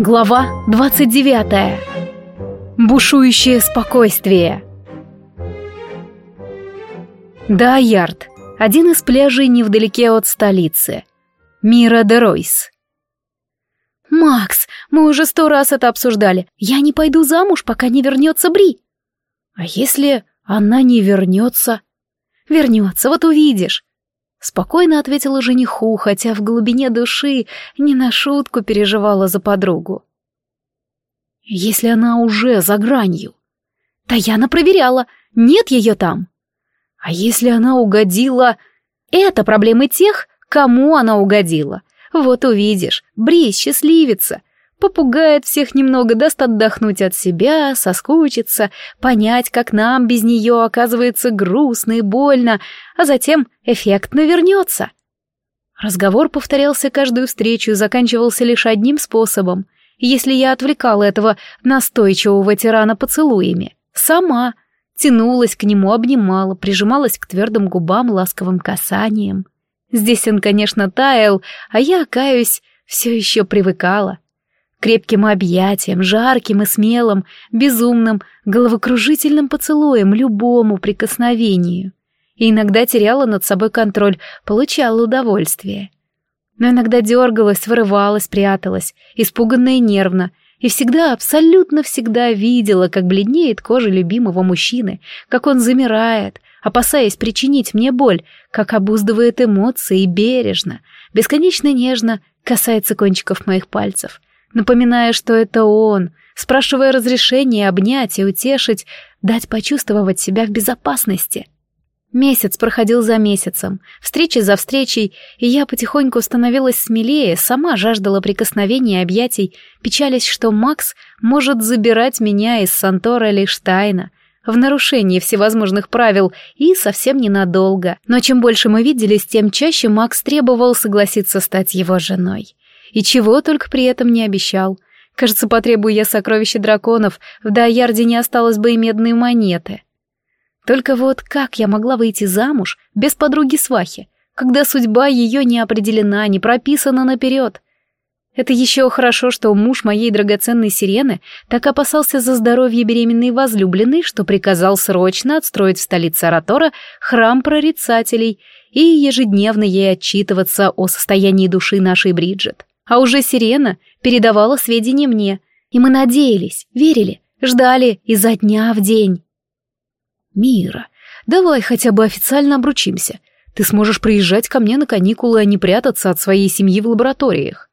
Глава 29. Бушующее спокойствие. Да, Ярд. Один из пляжей невдалеке от столицы. Мира де Ройс. «Макс, мы уже сто раз это обсуждали. Я не пойду замуж, пока не вернется Бри». «А если она не вернется?» «Вернется, вот увидишь». Спокойно ответила жениху, хотя в глубине души не на шутку переживала за подругу. Если она уже за гранью? Таяна проверяла, нет ее там. А если она угодила... Это проблемы тех, кому она угодила. Вот увидишь, Бри счастливится, Попугает всех немного, даст отдохнуть от себя, соскучиться, понять, как нам без нее оказывается грустно и больно, а затем эффектно вернется. Разговор повторялся каждую встречу и заканчивался лишь одним способом. Если я отвлекала этого настойчивого тирана поцелуями, сама тянулась к нему, обнимала, прижималась к твердым губам ласковым касанием. Здесь он, конечно, таял, а я, каюсь, все еще привыкала крепким объятием, жарким и смелым, безумным, головокружительным поцелуем, любому прикосновению. И иногда теряла над собой контроль, получала удовольствие. Но иногда дергалась, вырывалась, пряталась, испуганно и нервно, и всегда, абсолютно всегда видела, как бледнеет кожа любимого мужчины, как он замирает, опасаясь причинить мне боль, как обуздывает эмоции и бережно, бесконечно нежно касается кончиков моих пальцев — напоминая, что это он, спрашивая разрешения обнять и утешить, дать почувствовать себя в безопасности. Месяц проходил за месяцем, встречи за встречей, и я потихоньку становилась смелее, сама жаждала прикосновений и объятий, печалясь, что Макс может забирать меня из Сантора лишь в нарушении всевозможных правил и совсем ненадолго. Но чем больше мы виделись, тем чаще Макс требовал согласиться стать его женой. И чего только при этом не обещал. Кажется, потребую я сокровища драконов, в Дайярде не осталось бы и медные монеты. Только вот как я могла выйти замуж без подруги-свахи, когда судьба ее не определена, не прописана наперед? Это еще хорошо, что муж моей драгоценной сирены так опасался за здоровье беременной возлюбленной, что приказал срочно отстроить в столице Аратора храм прорицателей и ежедневно ей отчитываться о состоянии души нашей Бриджит. А уже сирена передавала сведения мне, и мы надеялись, верили, ждали изо дня в день. «Мира, давай хотя бы официально обручимся. Ты сможешь приезжать ко мне на каникулы, а не прятаться от своей семьи в лабораториях.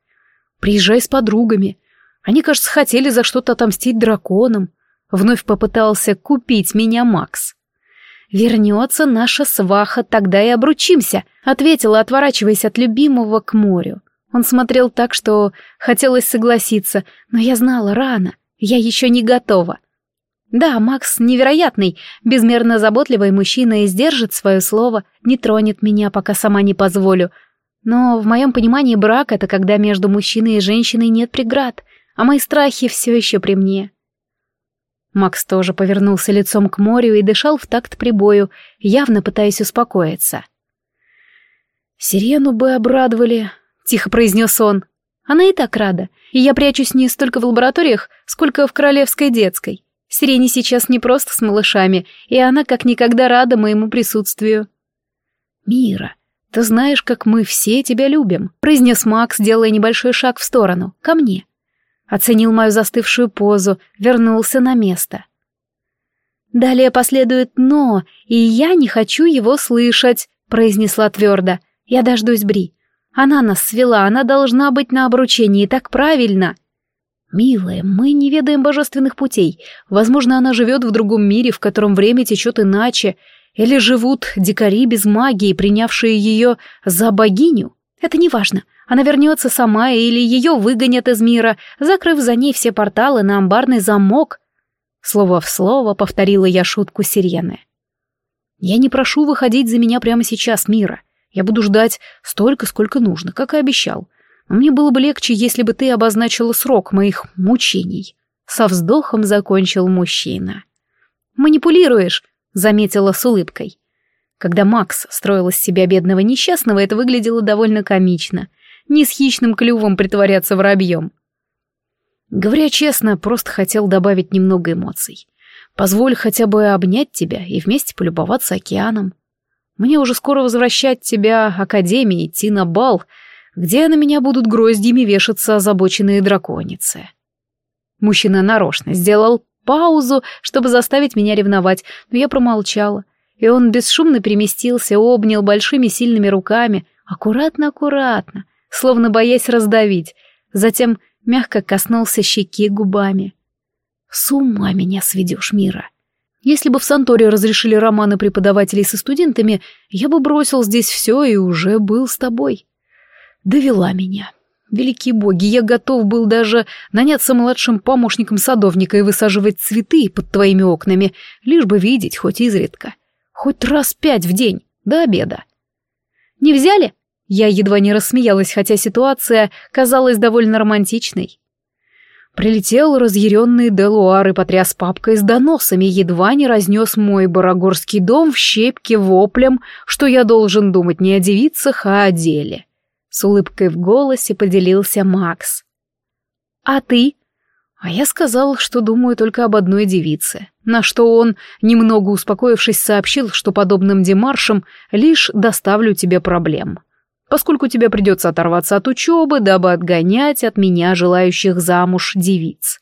Приезжай с подругами. Они, кажется, хотели за что-то отомстить драконам. Вновь попытался купить меня Макс. «Вернется наша сваха, тогда и обручимся», — ответила, отворачиваясь от любимого к морю. Он смотрел так, что хотелось согласиться, но я знала рано, я еще не готова. Да, Макс невероятный, безмерно заботливый мужчина и сдержит свое слово, не тронет меня, пока сама не позволю. Но в моем понимании брак — это когда между мужчиной и женщиной нет преград, а мои страхи все еще при мне. Макс тоже повернулся лицом к морю и дышал в такт прибою, явно пытаясь успокоиться. «Сирену бы обрадовали», — тихо произнес он. «Она и так рада, и я прячусь не столько в лабораториях, сколько в королевской детской. Сирене сейчас не просто с малышами, и она как никогда рада моему присутствию». «Мира, ты знаешь, как мы все тебя любим», — произнес Макс, делая небольшой шаг в сторону, ко мне. Оценил мою застывшую позу, вернулся на место. «Далее последует «но», и я не хочу его слышать», — произнесла твердо. «Я дождусь Бри. Она нас свела, она должна быть на обручении, так правильно. Милая, мы не ведаем божественных путей. Возможно, она живет в другом мире, в котором время течет иначе. Или живут дикари без магии, принявшие ее за богиню. Это не важно. Она вернется сама или ее выгонят из мира, закрыв за ней все порталы на амбарный замок. Слово в слово повторила я шутку сирены. Я не прошу выходить за меня прямо сейчас, Мира. Я буду ждать столько, сколько нужно, как и обещал. Но мне было бы легче, если бы ты обозначила срок моих мучений. Со вздохом закончил мужчина. «Манипулируешь», — заметила с улыбкой. Когда Макс строил из себя бедного несчастного, это выглядело довольно комично. Не с хищным клювом притворяться воробьем. Говоря честно, просто хотел добавить немного эмоций. Позволь хотя бы обнять тебя и вместе полюбоваться океаном. Мне уже скоро возвращать тебя Академии, идти на бал, где на меня будут гроздьями вешаться озабоченные драконицы. Мужчина нарочно сделал паузу, чтобы заставить меня ревновать, но я промолчала, и он бесшумно переместился, обнял большими сильными руками, аккуратно-аккуратно, словно боясь раздавить, затем мягко коснулся щеки губами. «С ума меня сведешь, Мира!» Если бы в Санторе разрешили романы преподавателей со студентами, я бы бросил здесь все и уже был с тобой. Довела меня. Великие боги, я готов был даже наняться младшим помощником садовника и высаживать цветы под твоими окнами, лишь бы видеть хоть изредка. Хоть раз пять в день, до обеда. Не взяли? Я едва не рассмеялась, хотя ситуация казалась довольно романтичной. Прилетел разъяренный Делуар и потряс папкой с доносами, едва не разнес мой барагорский дом в щепки воплем, что я должен думать не о девицах, а о деле. С улыбкой в голосе поделился Макс. «А ты?» А я сказал, что думаю только об одной девице, на что он, немного успокоившись, сообщил, что подобным демаршем лишь доставлю тебе проблем поскольку тебе придется оторваться от учебы, дабы отгонять от меня желающих замуж девиц.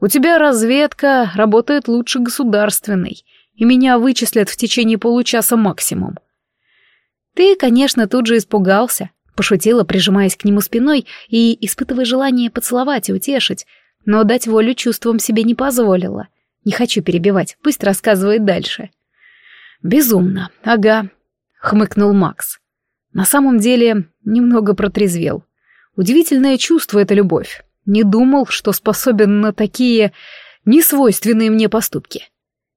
У тебя разведка работает лучше государственной, и меня вычислят в течение получаса максимум. Ты, конечно, тут же испугался, пошутила, прижимаясь к нему спиной и испытывая желание поцеловать и утешить, но дать волю чувствам себе не позволила. Не хочу перебивать, пусть рассказывает дальше. «Безумно, ага», — хмыкнул Макс. На самом деле, немного протрезвел. Удивительное чувство это любовь. Не думал, что способен на такие несвойственные мне поступки.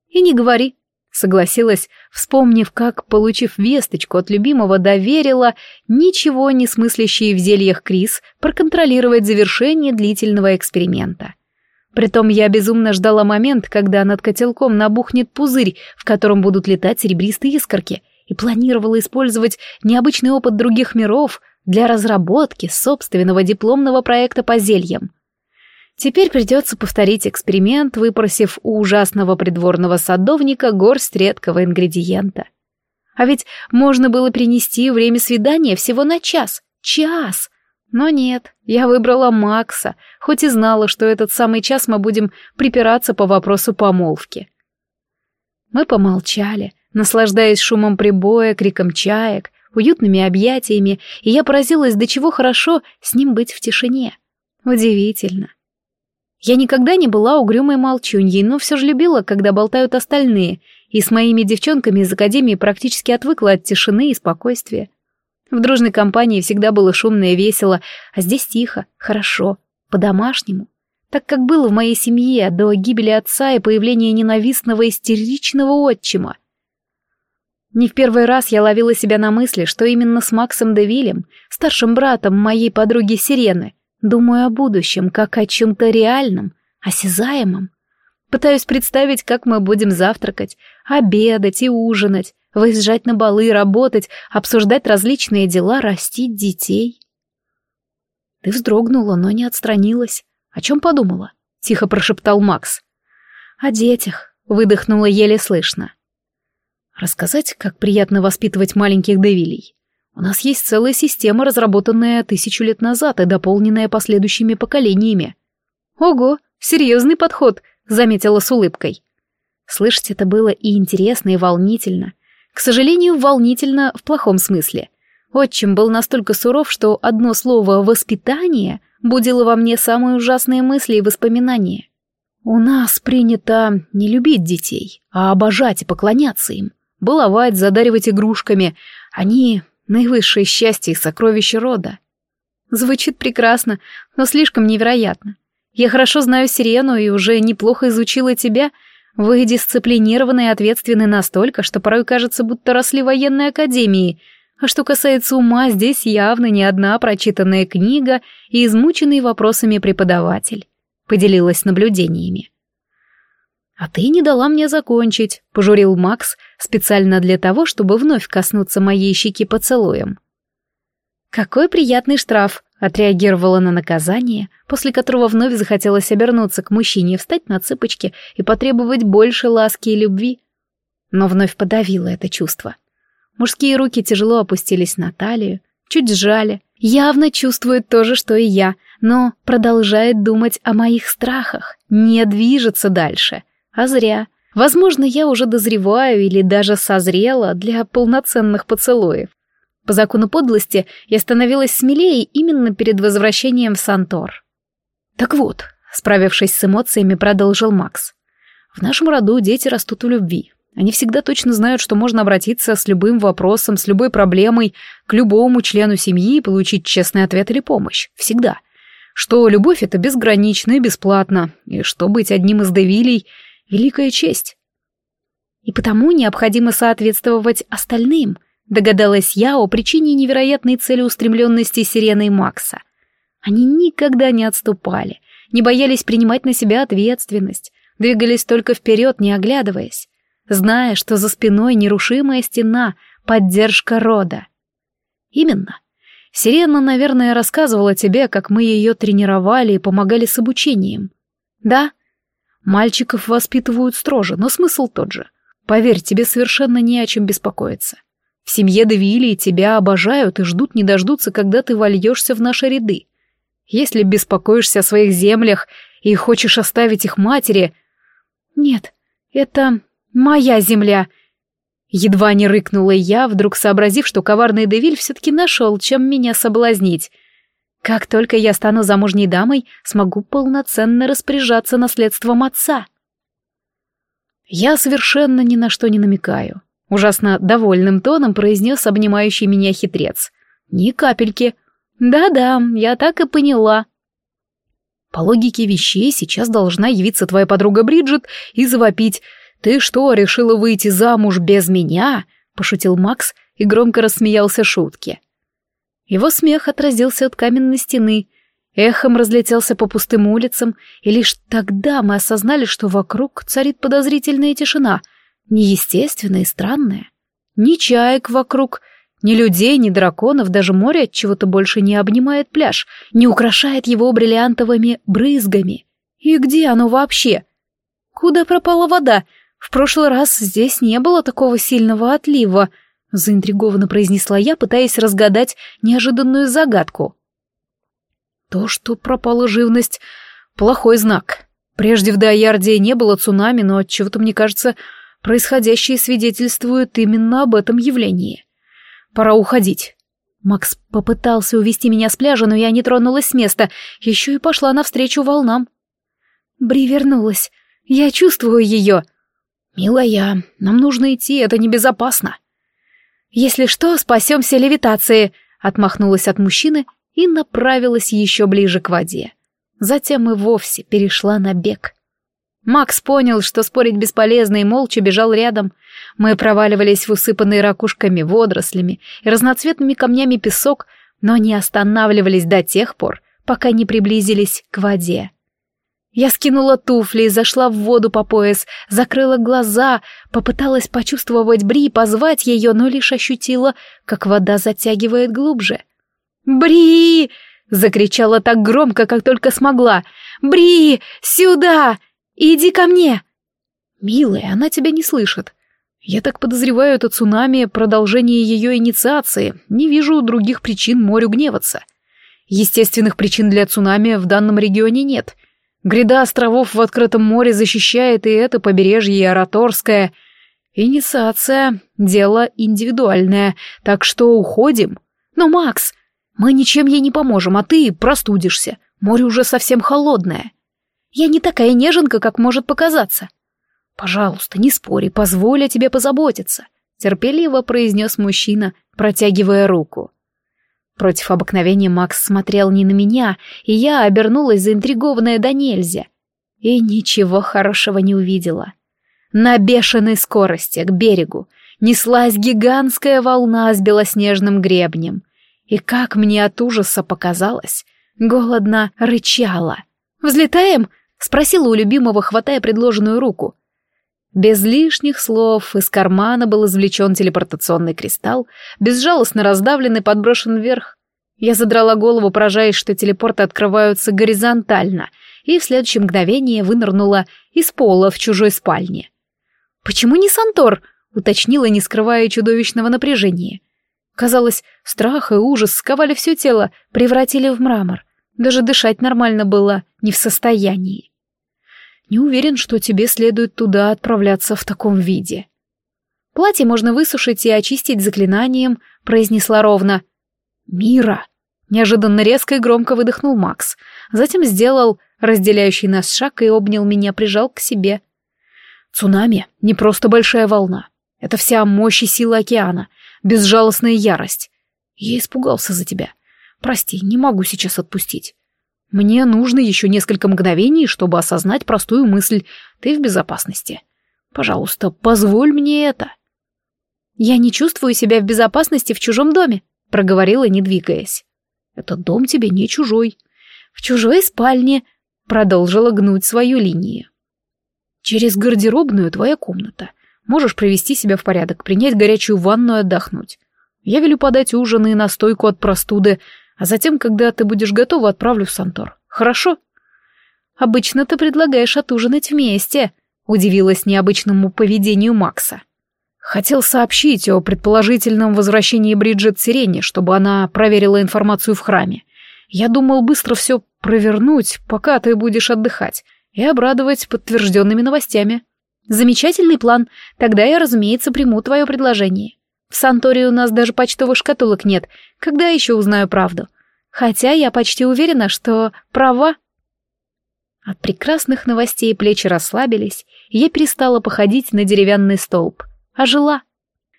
И не говори, согласилась, вспомнив, как, получив весточку от любимого, доверила ничего не смыслящей в зельях Крис проконтролировать завершение длительного эксперимента. Притом я безумно ждала момент, когда над котелком набухнет пузырь, в котором будут летать серебристые искорки — и планировала использовать необычный опыт других миров для разработки собственного дипломного проекта по зельям. Теперь придется повторить эксперимент, выпросив у ужасного придворного садовника горсть редкого ингредиента. А ведь можно было принести время свидания всего на час. Час! Но нет, я выбрала Макса, хоть и знала, что этот самый час мы будем припираться по вопросу помолвки. Мы помолчали, наслаждаясь шумом прибоя, криком чаек, уютными объятиями, и я поразилась, до чего хорошо с ним быть в тишине. Удивительно. Я никогда не была угрюмой молчуньей, но все же любила, когда болтают остальные, и с моими девчонками из академии практически отвыкла от тишины и спокойствия. В дружной компании всегда было шумно и весело, а здесь тихо, хорошо, по-домашнему, так как было в моей семье до гибели отца и появления ненавистного истеричного отчима. Не в первый раз я ловила себя на мысли, что именно с Максом Девилем, старшим братом моей подруги Сирены, думаю о будущем, как о чем-то реальном, осязаемом. Пытаюсь представить, как мы будем завтракать, обедать и ужинать, выезжать на балы, работать, обсуждать различные дела, растить детей. Ты вздрогнула, но не отстранилась. О чем подумала? Тихо прошептал Макс. О детях, выдохнула еле слышно. Рассказать, как приятно воспитывать маленьких Девилей. У нас есть целая система, разработанная тысячу лет назад и дополненная последующими поколениями. Ого, серьезный подход, заметила с улыбкой. Слышать это было и интересно, и волнительно. К сожалению, волнительно в плохом смысле. Отчим был настолько суров, что одно слово «воспитание» будило во мне самые ужасные мысли и воспоминания. У нас принято не любить детей, а обожать и поклоняться им баловать, задаривать игрушками. Они — наивысшее счастье и сокровище рода. Звучит прекрасно, но слишком невероятно. Я хорошо знаю Сирену и уже неплохо изучила тебя. Вы дисциплинированы и ответственны настолько, что порой кажется, будто росли военной академии. А что касается ума, здесь явно не одна прочитанная книга и измученный вопросами преподаватель. Поделилась наблюдениями. «А ты не дала мне закончить», — пожурил Макс специально для того, чтобы вновь коснуться моей щеки поцелуем. «Какой приятный штраф», отреагировала на наказание, после которого вновь захотелось обернуться к мужчине, встать на цыпочки и потребовать больше ласки и любви. Но вновь подавила это чувство. Мужские руки тяжело опустились на талию, чуть сжали, явно чувствует то же, что и я, но продолжает думать о моих страхах, не движется дальше. А зря. Возможно, я уже дозреваю или даже созрела для полноценных поцелуев. По закону подлости я становилась смелее именно перед возвращением в Сантор. Так вот, справившись с эмоциями, продолжил Макс. В нашем роду дети растут в любви. Они всегда точно знают, что можно обратиться с любым вопросом, с любой проблемой к любому члену семьи и получить честный ответ или помощь. Всегда. Что любовь — это безгранично и бесплатно, и что быть одним из Девилей — великая честь. И потому необходимо соответствовать остальным, догадалась я о причине невероятной целеустремленности Сирены и Макса. Они никогда не отступали, не боялись принимать на себя ответственность, двигались только вперед, не оглядываясь зная, что за спиной нерушимая стена, поддержка рода. Именно. Сирена, наверное, рассказывала тебе, как мы ее тренировали и помогали с обучением. Да? Мальчиков воспитывают строже, но смысл тот же. Поверь, тебе совершенно не о чем беспокоиться. В семье Девилии тебя обожают и ждут не дождутся, когда ты вольешься в наши ряды. Если беспокоишься о своих землях и хочешь оставить их матери... Нет, это Моя земля!» Едва не рыкнула я, вдруг сообразив, что коварный Девиль все-таки нашел, чем меня соблазнить. Как только я стану замужней дамой, смогу полноценно распоряжаться наследством отца. Я совершенно ни на что не намекаю. Ужасно довольным тоном произнес обнимающий меня хитрец. Ни капельки. Да-да, я так и поняла. По логике вещей сейчас должна явиться твоя подруга Бриджит и завопить — «Ты что, решила выйти замуж без меня?» — пошутил Макс и громко рассмеялся шутке. Его смех отразился от каменной стены, эхом разлетелся по пустым улицам, и лишь тогда мы осознали, что вокруг царит подозрительная тишина, неестественная и странная. Ни чаек вокруг, ни людей, ни драконов, даже море от чего-то больше не обнимает пляж, не украшает его бриллиантовыми брызгами. И где оно вообще? Куда пропала вода? В прошлый раз здесь не было такого сильного отлива, заинтригованно произнесла я, пытаясь разгадать неожиданную загадку. То, что пропала живность, плохой знак. Прежде в Дайярде не было цунами, но от чего-то мне кажется, происходящее свидетельствует именно об этом явлении. Пора уходить. Макс попытался увести меня с пляжа, но я не тронулась с места, еще и пошла навстречу волнам. Бри вернулась. Я чувствую ее. «Милая, нам нужно идти, это небезопасно». «Если что, спасемся левитацией», — отмахнулась от мужчины и направилась еще ближе к воде. Затем и вовсе перешла на бег. Макс понял, что спорить бесполезно, и молча бежал рядом. Мы проваливались в усыпанные ракушками, водорослями и разноцветными камнями песок, но не останавливались до тех пор, пока не приблизились к воде. Я скинула туфли и зашла в воду по пояс, закрыла глаза, попыталась почувствовать Бри и позвать ее, но лишь ощутила, как вода затягивает глубже. «Бри!» — закричала так громко, как только смогла. «Бри! Сюда! Иди ко мне!» «Милая, она тебя не слышит. Я так подозреваю, это цунами — продолжение ее инициации. Не вижу других причин морю гневаться. Естественных причин для цунами в данном регионе нет». Гряда островов в открытом море защищает и это побережье, и Ораторское. Инициация — дело индивидуальное, так что уходим. Но, Макс, мы ничем ей не поможем, а ты простудишься. Море уже совсем холодное. Я не такая неженка, как может показаться. Пожалуйста, не спори, позволь о тебе позаботиться, терпеливо произнес мужчина, протягивая руку. Против обыкновения Макс смотрел не на меня, и я обернулась заинтригованная до нельзя. И ничего хорошего не увидела. На бешеной скорости к берегу неслась гигантская волна с белоснежным гребнем. И как мне от ужаса показалось, голодно рычала. «Взлетаем?» — спросила у любимого, хватая предложенную руку. Без лишних слов из кармана был извлечен телепортационный кристалл, безжалостно раздавлен и подброшен вверх. Я задрала голову, поражаясь, что телепорты открываются горизонтально, и в следующее мгновение вынырнула из пола в чужой спальне. «Почему не Сантор?» — уточнила, не скрывая чудовищного напряжения. Казалось, страх и ужас сковали все тело, превратили в мрамор. Даже дышать нормально было не в состоянии. Не уверен, что тебе следует туда отправляться в таком виде. Платье можно высушить и очистить заклинанием, произнесла ровно. Мира! Неожиданно резко и громко выдохнул Макс. Затем сделал разделяющий нас шаг и обнял меня, прижал к себе. Цунами — не просто большая волна. Это вся мощь и сила океана, безжалостная ярость. Я испугался за тебя. Прости, не могу сейчас отпустить. Мне нужно еще несколько мгновений, чтобы осознать простую мысль. Ты в безопасности. Пожалуйста, позволь мне это. Я не чувствую себя в безопасности в чужом доме, проговорила, не двигаясь. Этот дом тебе не чужой. В чужой спальне, продолжила гнуть свою линию. Через гардеробную твоя комната. Можешь привести себя в порядок, принять горячую ванну и отдохнуть. Я велю подать ужин и настойку от простуды, а затем, когда ты будешь готова, отправлю в Сантор. Хорошо? Обычно ты предлагаешь отужинать вместе, удивилась необычному поведению Макса. Хотел сообщить о предположительном возвращении Бриджит Сирене, чтобы она проверила информацию в храме. Я думал быстро все провернуть, пока ты будешь отдыхать, и обрадовать подтвержденными новостями. Замечательный план. Тогда я, разумеется, приму твое предложение. В Сантории у нас даже почтовых шкатулок нет. Когда еще узнаю правду? Хотя я почти уверена, что права. От прекрасных новостей плечи расслабились, и я перестала походить на деревянный столб. А жила.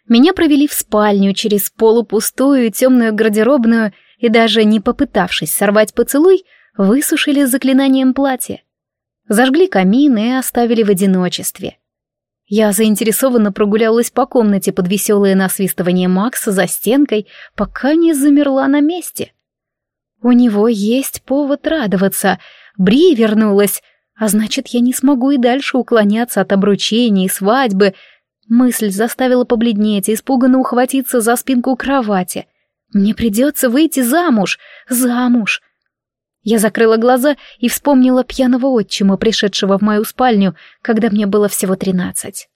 Меня провели в спальню через полупустую темную гардеробную и даже не попытавшись сорвать поцелуй, высушили заклинанием платье. Зажгли камин и оставили в одиночестве. Я заинтересованно прогулялась по комнате под веселое насвистывание Макса за стенкой, пока не замерла на месте. У него есть повод радоваться. Бри вернулась, а значит, я не смогу и дальше уклоняться от обручения и свадьбы. Мысль заставила побледнеть и испуганно ухватиться за спинку кровати. Мне придется выйти замуж, замуж. Я закрыла глаза и вспомнила пьяного отчима, пришедшего в мою спальню, когда мне было всего тринадцать.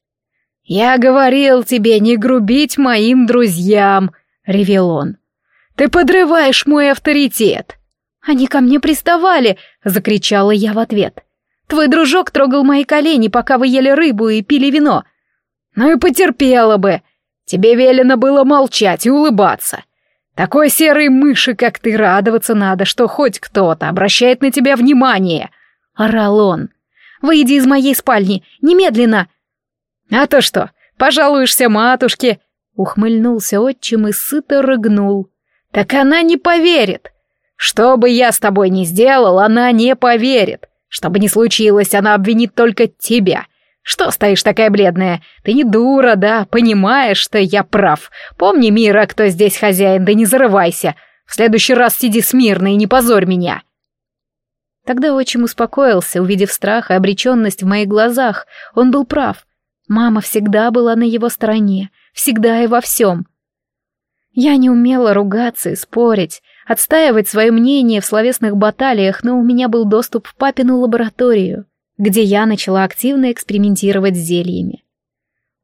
«Я говорил тебе не грубить моим друзьям», — ревел он. «Ты подрываешь мой авторитет!» «Они ко мне приставали!» — закричала я в ответ. «Твой дружок трогал мои колени, пока вы ели рыбу и пили вино». «Ну и потерпела бы! Тебе велено было молчать и улыбаться. Такой серой мыши, как ты, радоваться надо, что хоть кто-то обращает на тебя внимание!» — орал он. «Выйди из моей спальни, немедленно!» «А то что, пожалуешься матушке?» — ухмыльнулся отчим и сыто рыгнул. «Так она не поверит! Что бы я с тобой ни сделал, она не поверит! Что бы ни случилось, она обвинит только тебя!» Что стоишь такая бледная? Ты не дура, да? Понимаешь, что я прав. Помни, Мира, кто здесь хозяин, да не зарывайся. В следующий раз сиди смирно и не позорь меня. Тогда отчим успокоился, увидев страх и обреченность в моих глазах. Он был прав. Мама всегда была на его стороне, всегда и во всем. Я не умела ругаться и спорить, отстаивать свое мнение в словесных баталиях, но у меня был доступ в папину лабораторию где я начала активно экспериментировать с зельями.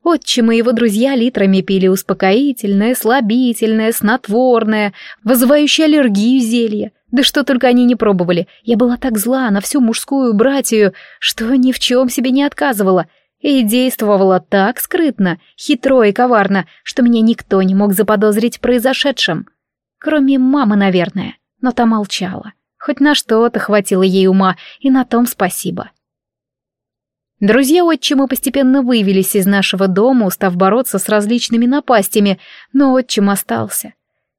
Отчим и его друзья литрами пили успокоительное, слабительное, снотворное, вызывающее аллергию зелья. Да что только они не пробовали. Я была так зла на всю мужскую братью, что ни в чем себе не отказывала. И действовала так скрытно, хитро и коварно, что меня никто не мог заподозрить в произошедшем. Кроме мамы, наверное. Но та молчала. Хоть на что-то хватило ей ума, и на том спасибо. Друзья отчима постепенно вывелись из нашего дома, устав бороться с различными напастями, но отчим остался.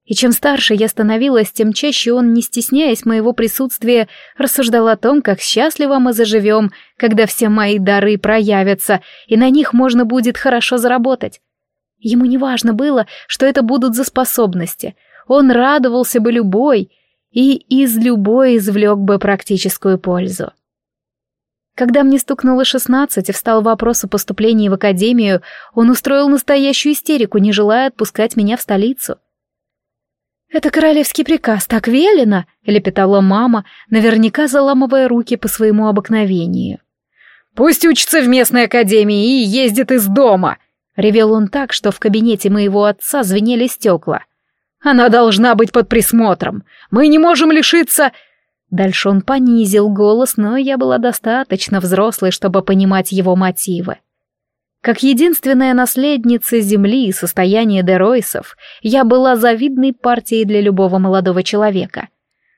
И чем старше я становилась, тем чаще он, не стесняясь моего присутствия, рассуждал о том, как счастливо мы заживем, когда все мои дары проявятся, и на них можно будет хорошо заработать. Ему не важно было, что это будут за способности. Он радовался бы любой и из любой извлек бы практическую пользу. Когда мне стукнуло шестнадцать и встал вопрос о поступлении в академию, он устроил настоящую истерику, не желая отпускать меня в столицу. «Это королевский приказ, так велено!» — лепетала мама, наверняка заламывая руки по своему обыкновению. «Пусть учится в местной академии и ездит из дома!» — ревел он так, что в кабинете моего отца звенели стекла. «Она должна быть под присмотром! Мы не можем лишиться...» Дальше он понизил голос, но я была достаточно взрослой, чтобы понимать его мотивы. Как единственная наследница земли и состояния Деройсов, я была завидной партией для любого молодого человека.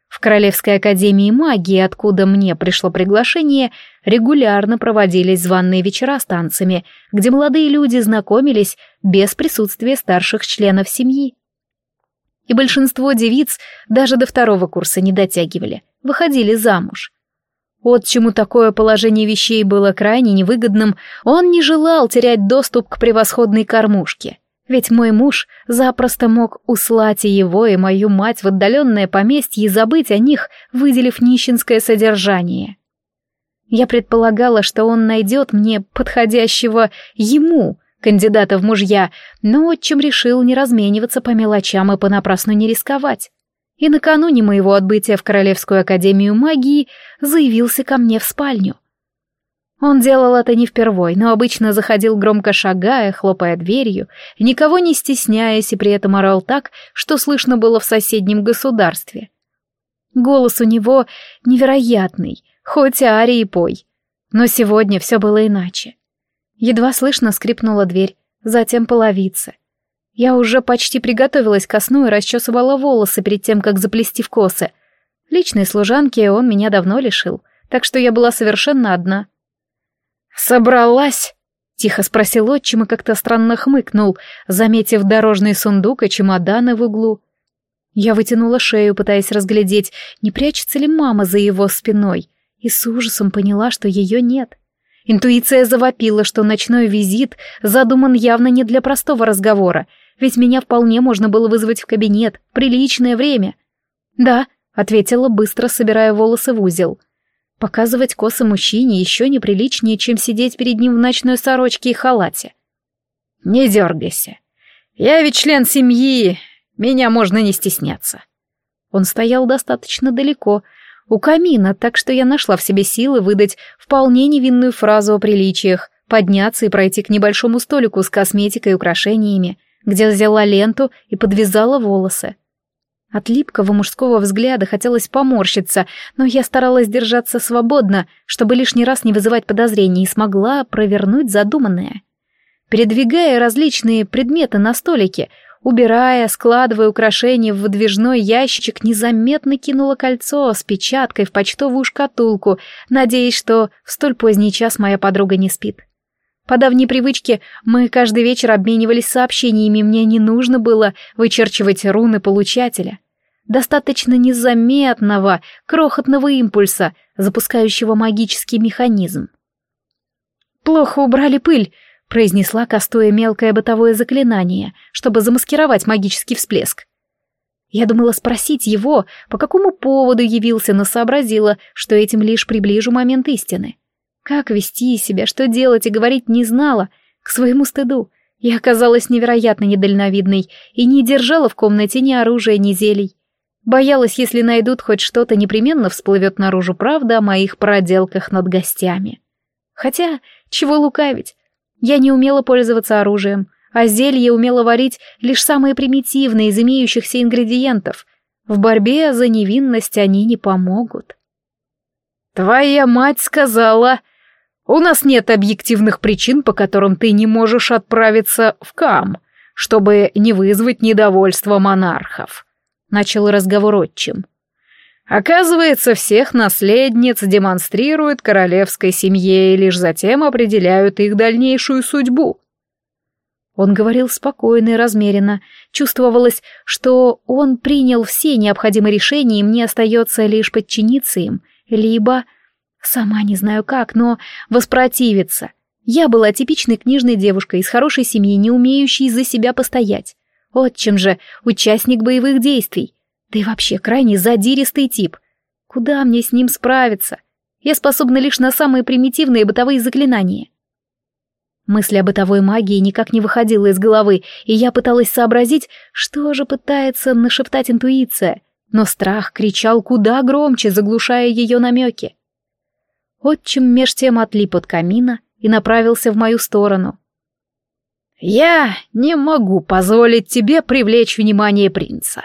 В Королевской академии магии, откуда мне пришло приглашение, регулярно проводились званные вечера с танцами, где молодые люди знакомились без присутствия старших членов семьи. И большинство девиц даже до второго курса не дотягивали, выходили замуж. Отчему такое положение вещей было крайне невыгодным, он не желал терять доступ к превосходной кормушке. Ведь мой муж запросто мог услать и его, и мою мать в отдаленное поместье и забыть о них, выделив нищенское содержание. Я предполагала, что он найдет мне подходящего ему, кандидата в мужья, но отчим решил не размениваться по мелочам и понапрасну не рисковать и накануне моего отбытия в Королевскую Академию Магии заявился ко мне в спальню. Он делал это не впервой, но обычно заходил громко шагая, хлопая дверью, никого не стесняясь и при этом орал так, что слышно было в соседнем государстве. Голос у него невероятный, хоть арии пой. Но сегодня все было иначе. Едва слышно скрипнула дверь, затем половица. Я уже почти приготовилась ко сну и расчесывала волосы перед тем, как заплести в косы. Личной служанки он меня давно лишил, так что я была совершенно одна. «Собралась?» — тихо спросил отчим и как-то странно хмыкнул, заметив дорожный сундук и чемоданы в углу. Я вытянула шею, пытаясь разглядеть, не прячется ли мама за его спиной, и с ужасом поняла, что ее нет. Интуиция завопила, что ночной визит задуман явно не для простого разговора, ведь меня вполне можно было вызвать в кабинет, приличное время. «Да», — ответила, быстро собирая волосы в узел. Показывать косы мужчине еще неприличнее, чем сидеть перед ним в ночной сорочке и халате. «Не дергайся. Я ведь член семьи, меня можно не стесняться». Он стоял достаточно далеко, у камина, так что я нашла в себе силы выдать вполне невинную фразу о приличиях, подняться и пройти к небольшому столику с косметикой и украшениями — где взяла ленту и подвязала волосы. От липкого мужского взгляда хотелось поморщиться, но я старалась держаться свободно, чтобы лишний раз не вызывать подозрений, и смогла провернуть задуманное. Передвигая различные предметы на столике, убирая, складывая украшения в выдвижной ящичек, незаметно кинула кольцо с печаткой в почтовую шкатулку, надеясь, что в столь поздний час моя подруга не спит. По давней привычке мы каждый вечер обменивались сообщениями, мне не нужно было вычерчивать руны получателя. Достаточно незаметного, крохотного импульса, запускающего магический механизм. «Плохо убрали пыль», — произнесла, кастуя мелкое бытовое заклинание, чтобы замаскировать магический всплеск. Я думала спросить его, по какому поводу явился, но сообразила, что этим лишь приближу момент истины. Как вести себя, что делать и говорить не знала, к своему стыду. Я оказалась невероятно недальновидной и не держала в комнате ни оружия, ни зелий. Боялась, если найдут хоть что-то, непременно всплывет наружу правда о моих проделках над гостями. Хотя, чего лукавить, я не умела пользоваться оружием, а зелье умела варить лишь самые примитивные из имеющихся ингредиентов. В борьбе за невинность они не помогут. «Твоя мать сказала...» У нас нет объективных причин, по которым ты не можешь отправиться в Кам, чтобы не вызвать недовольство монархов», — начал разговор отчим. Оказывается, всех наследниц демонстрируют королевской семье и лишь затем определяют их дальнейшую судьбу. Он говорил спокойно и размеренно. Чувствовалось, что он принял все необходимые решения, и мне остается лишь подчиниться им, либо Сама не знаю как, но воспротивиться. Я была типичной книжной девушкой из хорошей семьи, не умеющей за себя постоять. Отчим же участник боевых действий. Да и вообще крайне задиристый тип. Куда мне с ним справиться? Я способна лишь на самые примитивные бытовые заклинания. Мысль о бытовой магии никак не выходила из головы, и я пыталась сообразить, что же пытается нашептать интуиция, но страх кричал куда громче, заглушая ее намеки. Отчим меж тем отлип от камина и направился в мою сторону. «Я не могу позволить тебе привлечь внимание принца.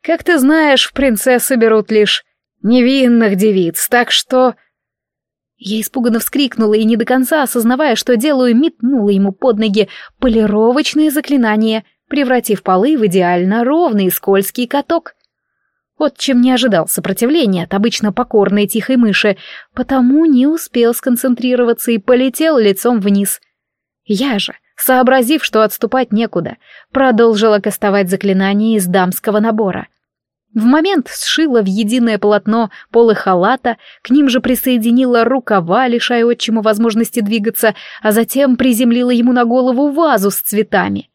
Как ты знаешь, в принцессы берут лишь невинных девиц, так что...» Я испуганно вскрикнула и, не до конца осознавая, что делаю, метнула ему под ноги полировочные заклинания, превратив полы в идеально ровный скользкий каток. Отчим не ожидал сопротивления от обычно покорной тихой мыши, потому не успел сконцентрироваться и полетел лицом вниз. Я же, сообразив, что отступать некуда, продолжила кастовать заклинания из дамского набора — в момент сшила в единое полотно полы халата, к ним же присоединила рукава, лишая отчима возможности двигаться, а затем приземлила ему на голову вазу с цветами.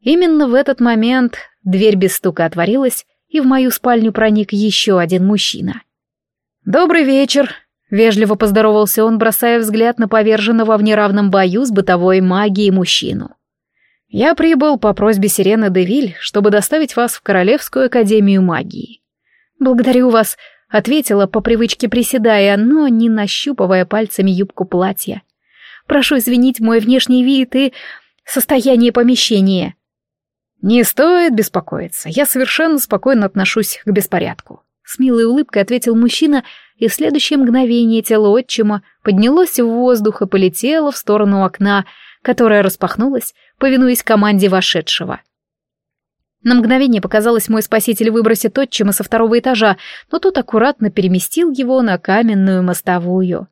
Именно в этот момент дверь без стука отворилась, и в мою спальню проник еще один мужчина. «Добрый вечер», — вежливо поздоровался он, бросая взгляд на поверженного в неравном бою с бытовой магией мужчину. Я прибыл по просьбе Сирены Девиль, чтобы доставить вас в Королевскую Академию Магии. Благодарю вас, ответила по привычке приседая, но не нащупывая пальцами юбку платья. Прошу извинить мой внешний вид и состояние помещения. Не стоит беспокоиться, я совершенно спокойно отношусь к беспорядку. С милой улыбкой ответил мужчина, и в следующее мгновение тело отчима поднялось в воздух и полетело в сторону окна, которое распахнулось, повинуясь команде вошедшего. На мгновение показалось, мой спаситель выбросит отчима со второго этажа, но тот аккуратно переместил его на каменную мостовую.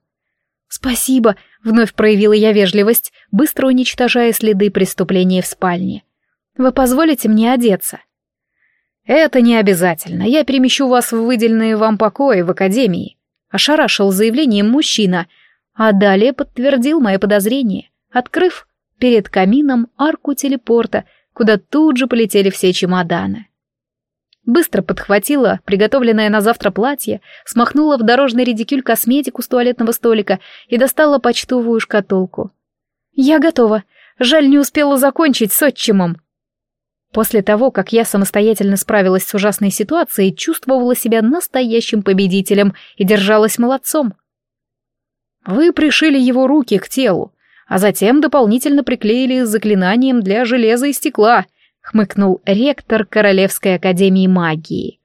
«Спасибо», — вновь проявила я вежливость, быстро уничтожая следы преступления в спальне. «Вы позволите мне одеться?» «Это не обязательно. Я перемещу вас в выделенные вам покои в академии», — ошарашил заявлением мужчина, а далее подтвердил мои подозрения, открыв перед камином арку телепорта, куда тут же полетели все чемоданы. Быстро подхватила приготовленное на завтра платье, смахнула в дорожный редикюль косметику с туалетного столика и достала почтовую шкатулку. «Я готова. Жаль, не успела закончить с отчимом». После того, как я самостоятельно справилась с ужасной ситуацией, чувствовала себя настоящим победителем и держалась молодцом. «Вы пришили его руки к телу, а затем дополнительно приклеили заклинанием для железа и стекла», — хмыкнул ректор Королевской Академии Магии.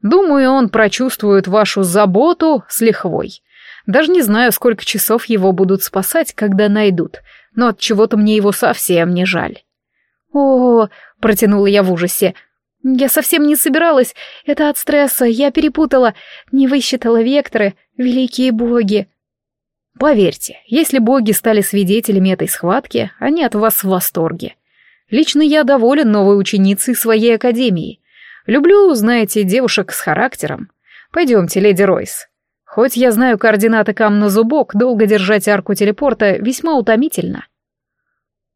«Думаю, он прочувствует вашу заботу с лихвой. Даже не знаю, сколько часов его будут спасать, когда найдут, но от чего-то мне его совсем не жаль». «О, протянула я в ужасе, — я совсем не собиралась, это от стресса, я перепутала, не высчитала векторы, великие боги». Поверьте, если боги стали свидетелями этой схватки, они от вас в восторге. Лично я доволен новой ученицей своей академии. Люблю, знаете, девушек с характером. Пойдемте, леди Ройс. Хоть я знаю координаты камна зубок, долго держать арку телепорта весьма утомительно.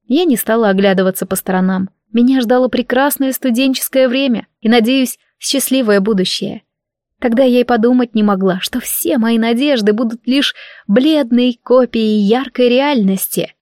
Я не стала оглядываться по сторонам. Меня ждало прекрасное студенческое время и, надеюсь, счастливое будущее. Тогда я и подумать не могла, что все мои надежды будут лишь бледной копией яркой реальности.